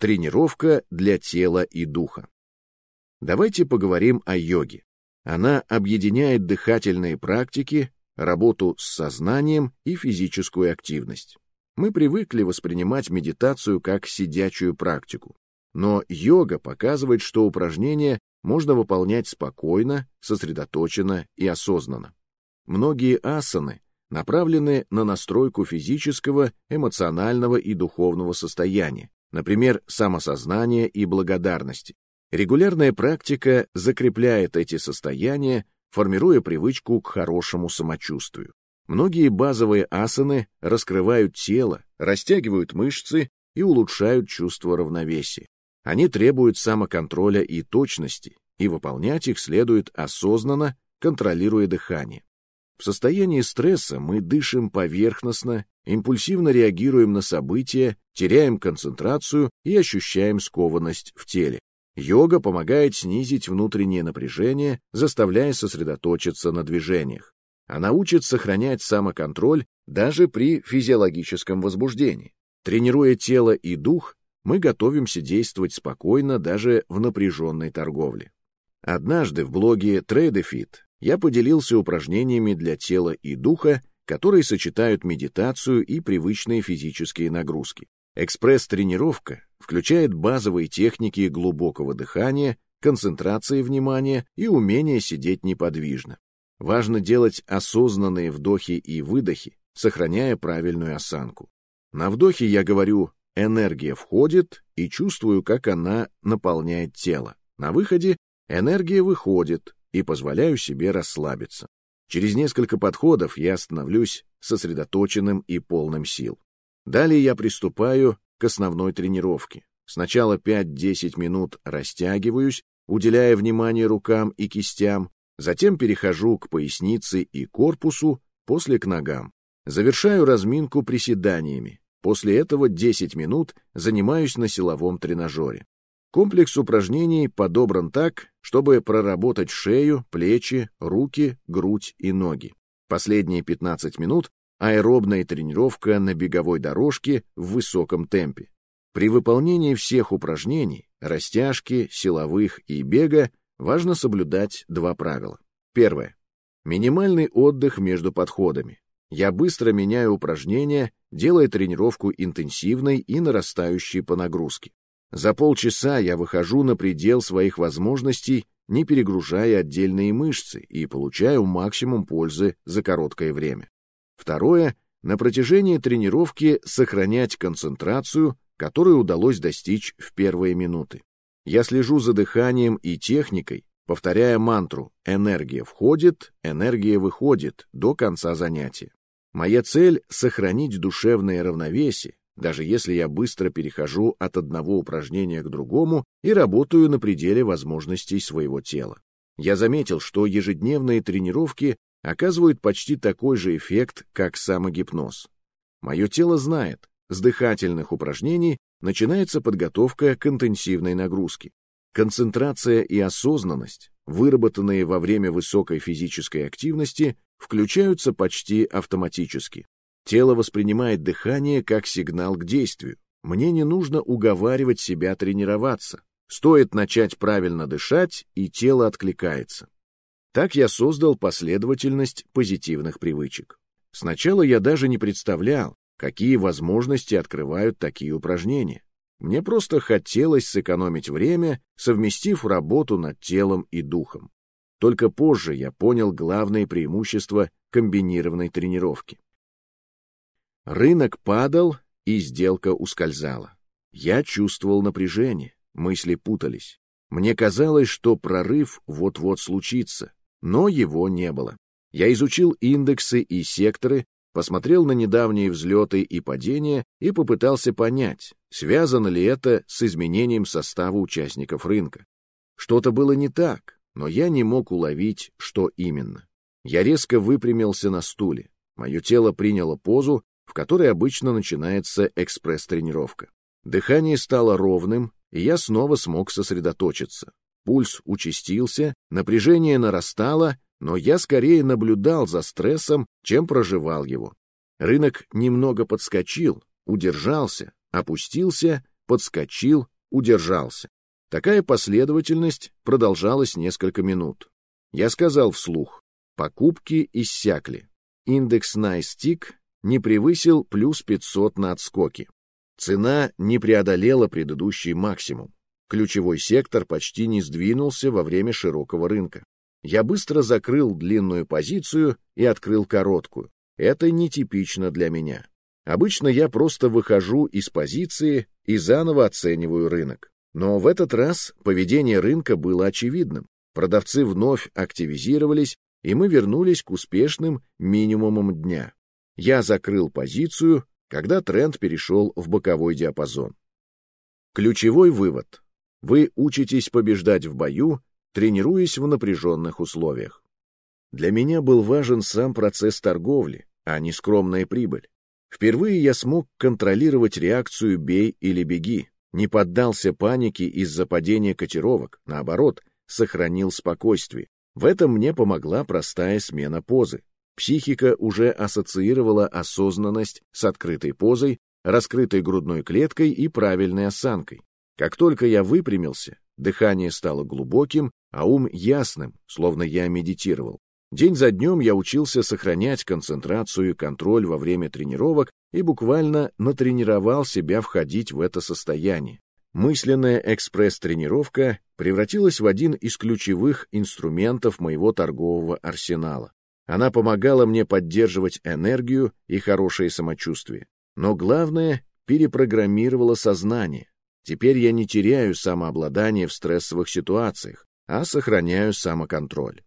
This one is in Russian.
Тренировка для тела и духа. Давайте поговорим о йоге. Она объединяет дыхательные практики, работу с сознанием и физическую активность. Мы привыкли воспринимать медитацию как сидячую практику. Но йога показывает, что упражнения можно выполнять спокойно, сосредоточенно и осознанно. Многие асаны направлены на настройку физического, эмоционального и духовного состояния, например, самосознания и благодарности. Регулярная практика закрепляет эти состояния, формируя привычку к хорошему самочувствию. Многие базовые асаны раскрывают тело, растягивают мышцы и улучшают чувство равновесия. Они требуют самоконтроля и точности, и выполнять их следует осознанно, контролируя дыхание. В состоянии стресса мы дышим поверхностно, импульсивно реагируем на события, теряем концентрацию и ощущаем скованность в теле. Йога помогает снизить внутреннее напряжение, заставляя сосредоточиться на движениях. Она учит сохранять самоконтроль даже при физиологическом возбуждении. Тренируя тело и дух, мы готовимся действовать спокойно даже в напряженной торговле. Однажды в блоге TradeFit я поделился упражнениями для тела и духа, которые сочетают медитацию и привычные физические нагрузки. Экспресс-тренировка включает базовые техники глубокого дыхания, концентрации внимания и умение сидеть неподвижно. Важно делать осознанные вдохи и выдохи, сохраняя правильную осанку. На вдохе я говорю «энергия входит» и чувствую, как она наполняет тело. На выходе энергия выходит, и позволяю себе расслабиться. Через несколько подходов я становлюсь сосредоточенным и полным сил. Далее я приступаю к основной тренировке. Сначала 5-10 минут растягиваюсь, уделяя внимание рукам и кистям, затем перехожу к пояснице и корпусу, после к ногам. Завершаю разминку приседаниями. После этого 10 минут занимаюсь на силовом тренажере. Комплекс упражнений подобран так, чтобы проработать шею, плечи, руки, грудь и ноги. Последние 15 минут – аэробная тренировка на беговой дорожке в высоком темпе. При выполнении всех упражнений, растяжки, силовых и бега, важно соблюдать два правила. Первое. Минимальный отдых между подходами. Я быстро меняю упражнения, делая тренировку интенсивной и нарастающей по нагрузке. За полчаса я выхожу на предел своих возможностей, не перегружая отдельные мышцы и получаю максимум пользы за короткое время. Второе, на протяжении тренировки сохранять концентрацию, которую удалось достичь в первые минуты. Я слежу за дыханием и техникой, повторяя мантру «энергия входит, энергия выходит» до конца занятия. Моя цель — сохранить душевное равновесие, даже если я быстро перехожу от одного упражнения к другому и работаю на пределе возможностей своего тела. Я заметил, что ежедневные тренировки оказывают почти такой же эффект, как самогипноз. Мое тело знает, с дыхательных упражнений начинается подготовка к интенсивной нагрузке. Концентрация и осознанность, выработанные во время высокой физической активности, включаются почти автоматически. Тело воспринимает дыхание как сигнал к действию. Мне не нужно уговаривать себя тренироваться. Стоит начать правильно дышать, и тело откликается. Так я создал последовательность позитивных привычек. Сначала я даже не представлял, какие возможности открывают такие упражнения. Мне просто хотелось сэкономить время, совместив работу над телом и духом. Только позже я понял главные преимущества комбинированной тренировки. Рынок падал, и сделка ускользала. Я чувствовал напряжение, мысли путались. Мне казалось, что прорыв вот-вот случится, но его не было. Я изучил индексы и секторы, посмотрел на недавние взлеты и падения и попытался понять, связано ли это с изменением состава участников рынка. Что-то было не так, но я не мог уловить, что именно. Я резко выпрямился на стуле. Мое тело приняло позу, в которой обычно начинается экспресс-тренировка. Дыхание стало ровным, и я снова смог сосредоточиться. Пульс участился, напряжение нарастало, но я скорее наблюдал за стрессом, чем проживал его. Рынок немного подскочил, удержался, опустился, подскочил, удержался. Такая последовательность продолжалась несколько минут. Я сказал вслух, покупки иссякли. Индекс NiceTick не превысил плюс 500 на отскоке. Цена не преодолела предыдущий максимум. Ключевой сектор почти не сдвинулся во время широкого рынка. Я быстро закрыл длинную позицию и открыл короткую. Это нетипично для меня. Обычно я просто выхожу из позиции и заново оцениваю рынок. Но в этот раз поведение рынка было очевидным. Продавцы вновь активизировались, и мы вернулись к успешным минимумам дня. Я закрыл позицию, когда тренд перешел в боковой диапазон. Ключевой вывод. Вы учитесь побеждать в бою, тренируясь в напряженных условиях. Для меня был важен сам процесс торговли, а не скромная прибыль. Впервые я смог контролировать реакцию «бей или беги», не поддался панике из-за падения котировок, наоборот, сохранил спокойствие. В этом мне помогла простая смена позы. Психика уже ассоциировала осознанность с открытой позой, раскрытой грудной клеткой и правильной осанкой. Как только я выпрямился, дыхание стало глубоким, а ум ясным, словно я медитировал. День за днем я учился сохранять концентрацию и контроль во время тренировок и буквально натренировал себя входить в это состояние. Мысленная экспресс-тренировка превратилась в один из ключевых инструментов моего торгового арсенала. Она помогала мне поддерживать энергию и хорошее самочувствие. Но главное, перепрограммировала сознание. Теперь я не теряю самообладание в стрессовых ситуациях, а сохраняю самоконтроль.